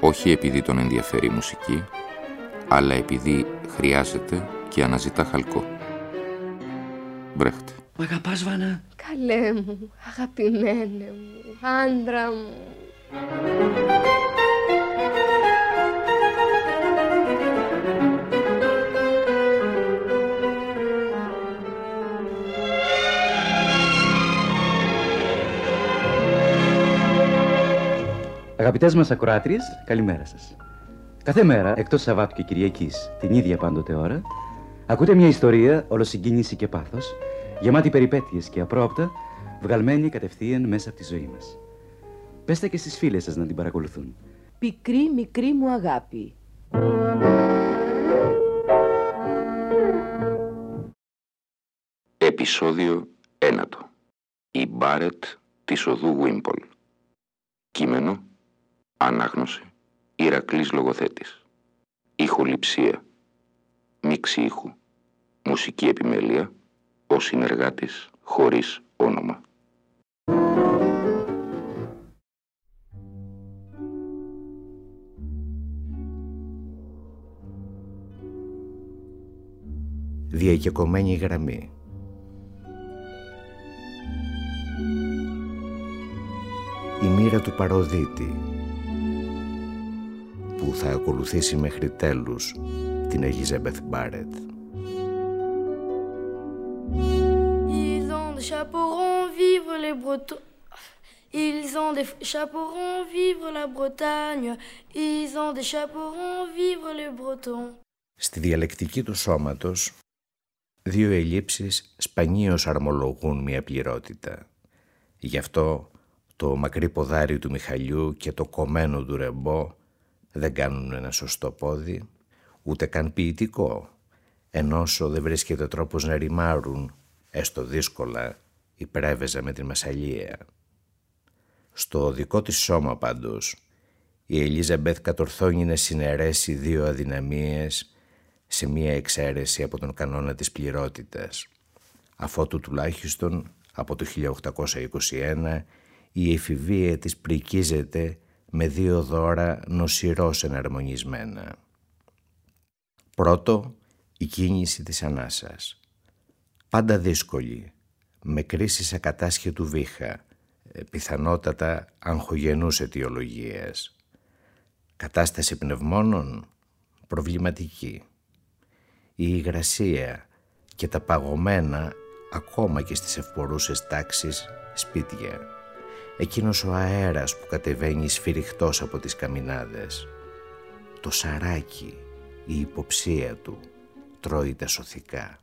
όχι επειδή τον ενδιαφέρει η μουσική, αλλά επειδή χρειάζεται και αναζητά χαλκό. Μπρέχτε. Μ' αγαπάς Βάνα; Καλέ μου, αγαπημένε μου, άντρα μου. Αγαπητές μας ακροάτριες, καλημέρα σας. Κάθε μέρα, εκτός Σαββάτου και Κυριακής, την ίδια πάντοτε ώρα, ακούτε μια ιστορία ολοσυγκίνηση και πάθος, γεμάτη περιπέτειες και απρόπτα, βγαλμένη κατευθείαν μέσα από τη ζωή μας. Πέστε και στις φίλες σας να την παρακολουθούν. Πικρή μικρή μου αγάπη. Επισόδιο 1. Η Μπάρετ της οδού Βίμπολ. Κείμενο Ανάγνωση. Ηρακλής λογοθέτης. Ηχοληψία. Μίξη ήχου. Μουσική επιμέλεια. Ο συνεργάτης χωρίς όνομα. Διακεκομένη γραμμή. Η μοίρα του παροδίτη που θα ακολουθήσει μέχρι τέλους την Ελίζαμπεθ Μπάρετ. Ils ont des chapeaux vivre les Bretons. Ils ont des chapeaux vivre la Bretagne. Ils ont des chapeaux vivre les Bretons. Στη διαλεκτική του σώματος, δύο ελλείψεις σπανίως αρμολογούν μια πληρότητα. Γι' αυτό το μακρύ ποδάρι του Μιχαλιού και το κομμένο του ρεμπό δεν κάνουν ένα σωστό πόδι, ούτε καν ποιητικό, ενώ δεν βρίσκεται τρόπος να ρημάρουν, έστω δύσκολα, η πρέβεζα με την Μασαλία. Στο δικό της σώμα πάντως, η Ελίζαμπεθ κατορθώνει να συναιρέσει δύο αδυναμίες σε μία εξαίρεση από τον κανόνα της πληρότητας. Αφότου τουλάχιστον από το 1821 η εφηβεία της πρικίζεται με δύο δώρα νοσηρός εναρμονισμένα. Πρώτο, η κίνηση της ανάσας. Πάντα δύσκολη, με κρίση ακατάσχετου βήχα, ε, πιθανότατα αγχογενούς αιτιολογίες. Κατάσταση πνευμόνων, προβληματική. Η υγρασία και τα παγωμένα ακόμα και στις ευπορούσες τάξεις σπίτια εκείνος ο αέρας που κατεβαίνει σφυριχτός από τις καμινάδες. Το σαράκι, η υποψία του, τρώει τα σωθικά.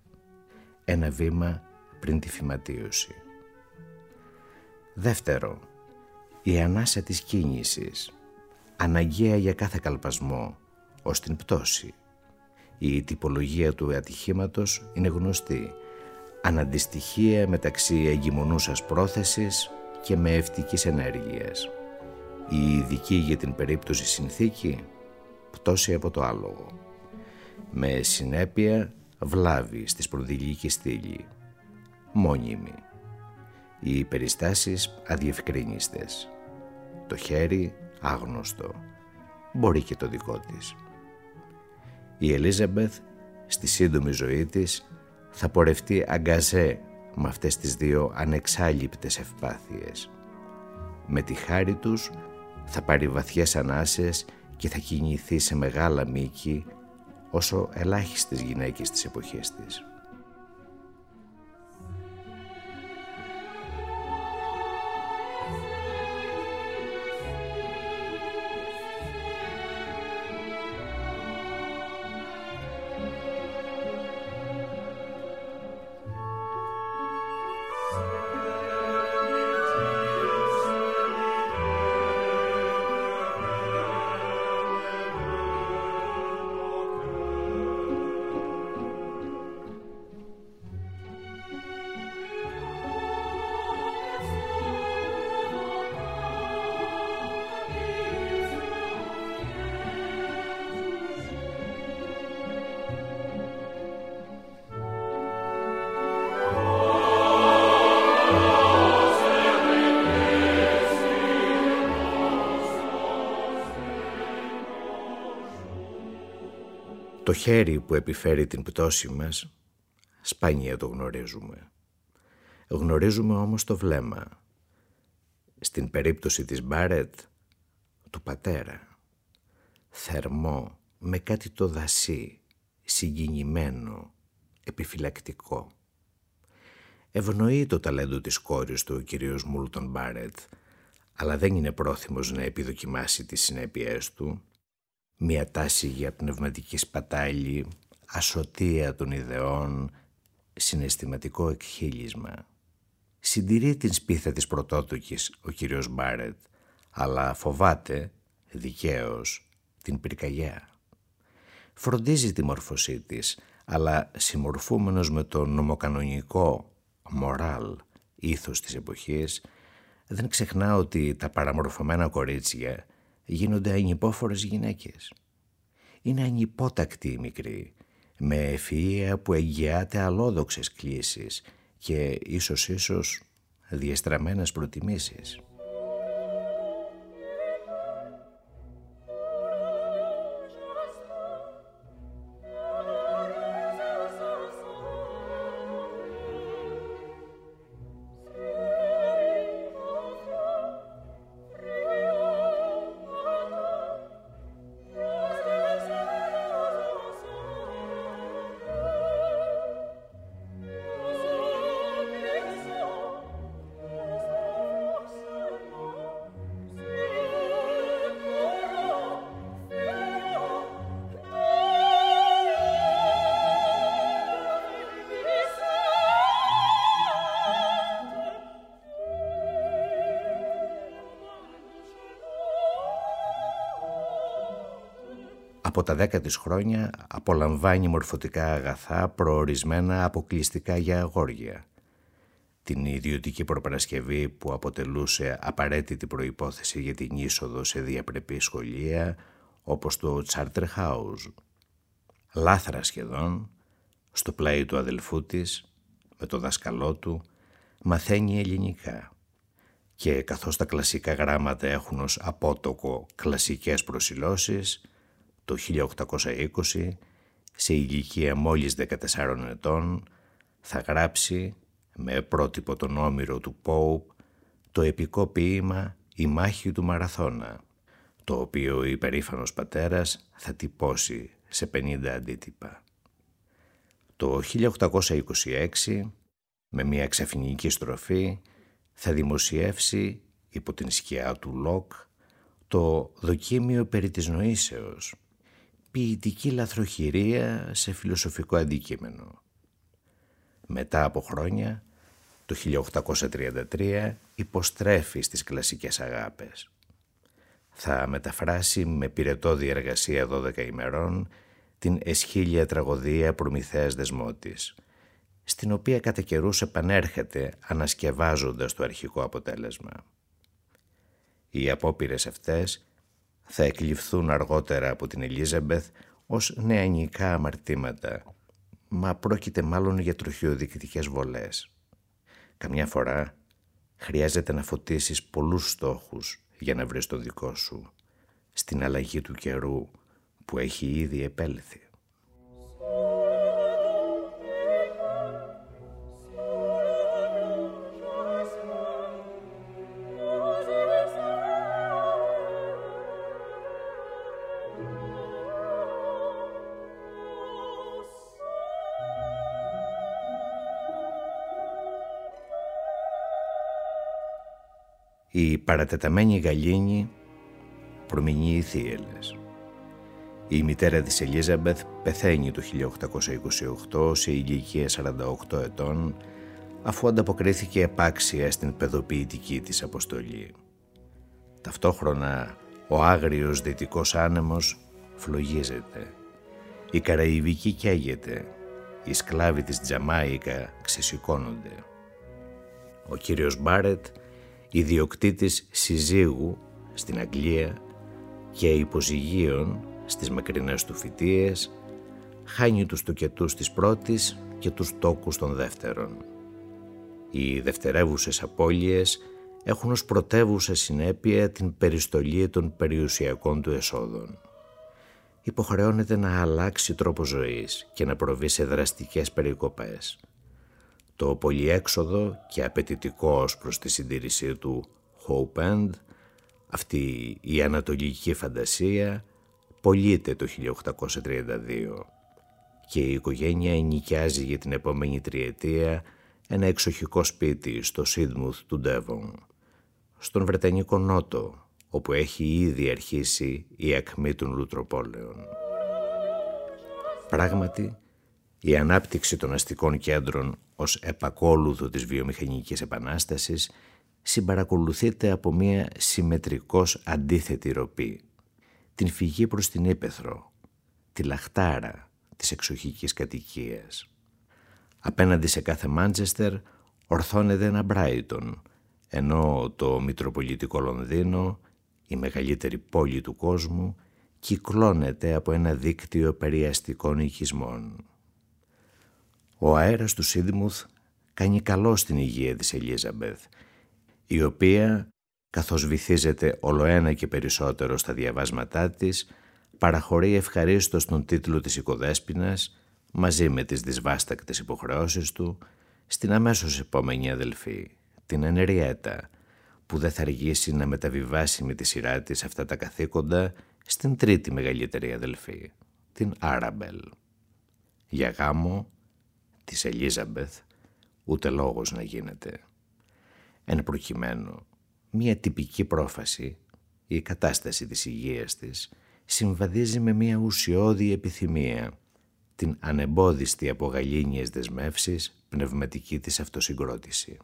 Ένα βήμα πριν τη φυματίωση. Δεύτερο, η ανάσα της κίνησης, αναγκαία για κάθε καλπασμό, ως την πτώση. Η τυπολογία του ατυχήματος είναι γνωστή. Αναντιστοιχεία μεταξύ εγκυμονούσας πρόθεσης και με ευτικής ενέργειας. Η ειδική για την περίπτωση συνθήκη πτώση από το άλογο. Με συνέπεια βλάβη στη σπονδυλική στήλη. Μόνιμη. Οι περιστάσεις αδιευκρίνιστες. Το χέρι άγνωστο. Μπορεί και το δικό της. Η Ελίζαμπεθ στη σύντομη ζωή της θα πορευτεί αγκαζέ με αυτές τις δύο ανεξάλληπτες ευπάθειες. Με τη χάρη τους θα πάρει βαθιές ανάσες και θα κινηθεί σε μεγάλα μήκη όσο ελάχιστες γυναίκες της εποχής της. Χέρι που επιφέρει την πτώση μας, σπάνια το γνωρίζουμε. Γνωρίζουμε όμως το βλέμμα. Στην περίπτωση της Μπάρετ, του πατέρα. Θερμό, με κάτι το δασί, συγκινημένο, επιφυλακτικό. Ευνοεί το ταλέντο της κόρης του ο κύριος Μούλτον Μπάρετ, αλλά δεν είναι πρόθυμος να επιδοκιμάσει τις συνέπειές του. Μια τάση για πνευματική σπατάλη, ασωτεία των ιδεών, συναισθηματικό εκχύλισμα. Συντηρεί την σπίθα της πρωτότοκης ο κύριος Μπάρετ, αλλά φοβάται, δικαίως, την πυρκαγιά. Φροντίζει τη μόρφωσή της, αλλά συμμορφούμενος με το νομοκανονικό μοράλ ήθος της εποχής, δεν ξεχνά ότι τα παραμορφωμένα κορίτσια γίνονται ανυπόφορες γυναίκες. Είναι ανυπότακτοι οι μικροί, με ευφυΐα που εγγυάται αλόδοξες κλήσεις και ίσως ίσως διεστραμμένες προτιμήσεις. Από τα δέκα της χρόνια απολαμβάνει μορφωτικά αγαθά προορισμένα αποκλειστικά για αγόρια. Την ιδιωτική προπαρασκευή που αποτελούσε απαραίτητη προϋπόθεση για την είσοδο σε διαπρεπή σχολεία όπως το Charter House. Λάθρα σχεδόν, στο πλάι του αδελφού της, με το δάσκαλό του, μαθαίνει ελληνικά και καθώς τα κλασικά γράμματα έχουν ως απότοκο κλασικές προσιλώσεις, το 1820, σε ηλικία μόλις 14 ετών, θα γράψει με πρότυπο τον όμηρο του Πόουπ το επικό ποίημα «Η μάχη του Μαραθώνα», το οποίο ο υπερήφανος πατέρας θα τυπώσει σε 50 αντίτυπα. Το 1826, με μια ξαφνική στροφή, θα δημοσιεύσει υπό την σκιά του Λοκ το «Δοκίμιο περί της νοήσεως», ποιητική λαθροχειρία σε φιλοσοφικό αντικείμενο. Μετά από χρόνια, το 1833 υποστρέφει στις κλασικές αγάπες. Θα μεταφράσει με πυρετώδη εργασία 12 ημερών την αισχύλεια τραγωδία Προμηθέας Δεσμότης, στην οποία κατά καιρούς επανέρχεται ανασκευάζοντας το αρχικό αποτέλεσμα. Οι απόπειρες αυτές θα εκλειφθούν αργότερα από την Ελίζαμπεθ ως νεανικά αμαρτήματα, μα πρόκειται μάλλον για τροχιοδεικτικές βολές. Καμιά φορά χρειάζεται να φωτίσεις πολλούς στόχους για να βρεις τον δικό σου, στην αλλαγή του καιρού που έχει ήδη επέλθει. Η παρατεταμένη γαλήνη προμηνεί οι θύελες. Η μητέρα της Ελίζαμπεθ πεθαίνει το 1828 σε ηλικία 48 ετών αφού ανταποκρίθηκε επάξια στην παιδοποιητική της αποστολή. Ταυτόχρονα ο άγριος δυτικός άνεμος φλογίζεται. Η Καραϊβική καίγεται. Οι σκλάβοι της Τζαμάικα ξεσηκώνονται. Ο κύριος Μπάρετ ιδιοκτήτης συζύγου στην Αγγλία και υποζυγίων στις μακρινές του φοιτίες, χάνει τους τοκετούς της πρώτης και τους τόκους των δεύτερων. Οι δευτερεύουσες απώλειες έχουν ως πρωτεύουσα συνέπεια την περιστολή των περιουσιακών του εσόδων. υποχρεώνεται να αλλάξει τρόπο ζωής και να προβεί σε δραστικές περικοπές. Το πολυέξοδο και απαιτητικό ως προς τη συντήρησή του Hope End, αυτή η ανατολική φαντασία, πωλείται το 1832 και η οικογένεια ενοικιάζει για την επόμενη τριετία ένα εξοχικό σπίτι στο Σίδμουθ του Ντέβον, στον Βρετανικό Νότο, όπου έχει ήδη αρχίσει η ακμή των λουτροπόλεων. Πράγματι, η ανάπτυξη των αστικών κέντρων ως επακόλουθο της βιομηχανικής επανάστασης συμπαρακολουθείται από μια συμμετρικώς αντίθετη ροπή. Την φυγή προς την Ήπεθρο, τη λαχτάρα της εξοχικής κατοικίας. Απέναντι σε κάθε Μάντσεστερ ορθώνεται ένα Μπράιτον, ενώ το Μητροπολιτικό Λονδίνο, η μεγαλύτερη πόλη του κόσμου, κυκλώνεται από ένα δίκτυο περιαστικών οικισμών. Ο αέρας του Σίδημουθ κάνει καλό στην υγεία της Ελίζαμπεθ, η οποία, καθώς βυθίζεται ολοένα και περισσότερο στα διαβάσματά της, παραχωρεί ευχαρίστως τον τίτλο της οικοδέσποινας, μαζί με τις δυσβάστακτες υποχρεώσεις του, στην αμέσως επόμενη αδελφή, την Ενεριέτα, που δεν θα αργήσει να μεταβιβάσει με τη σειρά της αυτά τα καθήκοντα στην τρίτη μεγαλύτερη αδελφή, την Άραμπελ. Για γάμο της Ελίζαμπεθ ούτε λόγος να γίνεται. Εν προκειμένου, μία τυπική πρόφαση, η κατάσταση της υγείας της, συμβαδίζει με μία ουσιώδη επιθυμία, την ανεμπόδιστη από γαλήνιες δεσμεύσεις πνευματική της αυτοσυγκρότηση.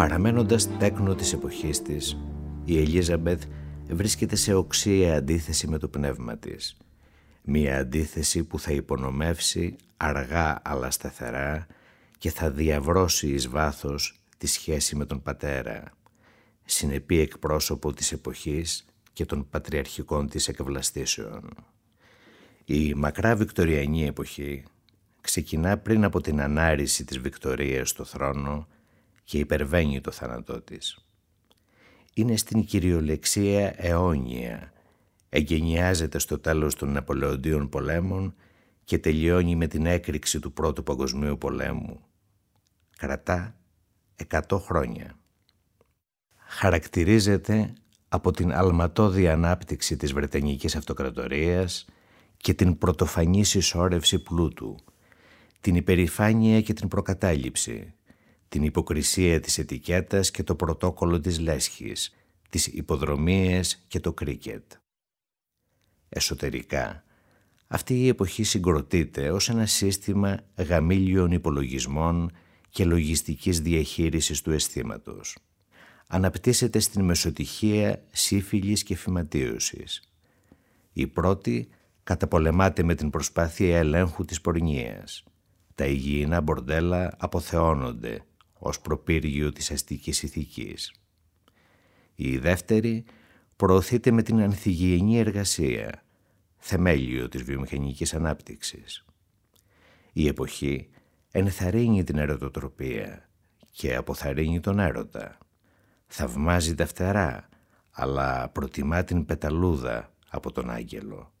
Παραμένοντας τέκνο της εποχής της, η Ελίζαμπεθ βρίσκεται σε οξία αντίθεση με το πνεύμα της. Μία αντίθεση που θα υπονομεύσει αργά αλλά σταθερά και θα διαβρώσει εις βάθος τη σχέση με τον πατέρα, συνεπή εκπρόσωπο της εποχής και των πατριαρχικών της εκβλαστήσεων. Η μακρά βικτοριανή εποχή ξεκινά πριν από την ανάρρηση της Βικτορίας στο θρόνο και υπερβαίνει το θάνατό της. Είναι στην κυριολεξία αιώνια, εγκαινιάζεται στο τέλος των Ναπολεοντίων πολέμων και τελειώνει με την έκρηξη του Πρώτου Παγκοσμίου Πολέμου. Κρατά 100 χρόνια. Χαρακτηρίζεται από την αλματώδη ανάπτυξη της Βρετανικής Αυτοκρατορίας και την πρωτοφανή συσσόρευση πλούτου, την υπερηφάνεια και την προκατάληψη, την υποκρισία της ετικέτας και το πρωτόκολλο της λέσχης, τις υποδρομίες και το κρίκετ. Εσωτερικά, αυτή η εποχή συγκροτείται ως ένα σύστημα γαμήλιων υπολογισμών και λογιστικής διαχείρισης του αισθήματος. Αναπτύσσεται στην μεσοτυχία σύφυλης και φυματίωσης. Η πρώτη καταπολεμάται με την προσπάθεια ελέγχου της πορνείας. Τα υγιεινά μπορντέλα αποθεώνονται ως προπύργιο της αστικής ηθικής. Η δεύτερη προωθείται με την ανθυγιεινή εργασία, θεμέλιο της βιομηχανικής ανάπτυξης. Η εποχή ενθαρρύνει την ερωτοτροπία και αποθαρρύνει τον έρωτα. Θαυμάζει τα φτερά, αλλά προτιμά την πεταλούδα από τον άγγελο.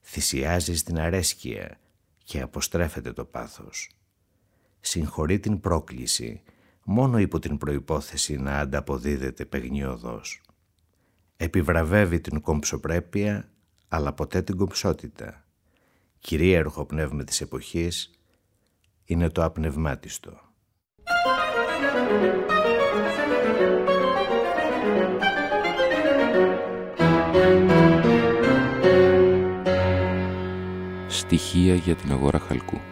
Θυσιάζει στην αρέσκεια και αποστρέφεται το πάθος συγχωρεί την πρόκληση μόνο υπό την προϋπόθεση να ανταποδίδεται παιγνιωδώς. Επιβραβεύει την κομψοπρέπεια, αλλά ποτέ την κομψότητα. Κυρίαρχο πνεύμα της εποχής είναι το απνευμάτιστο. Στοιχεία για την αγορά χαλκού.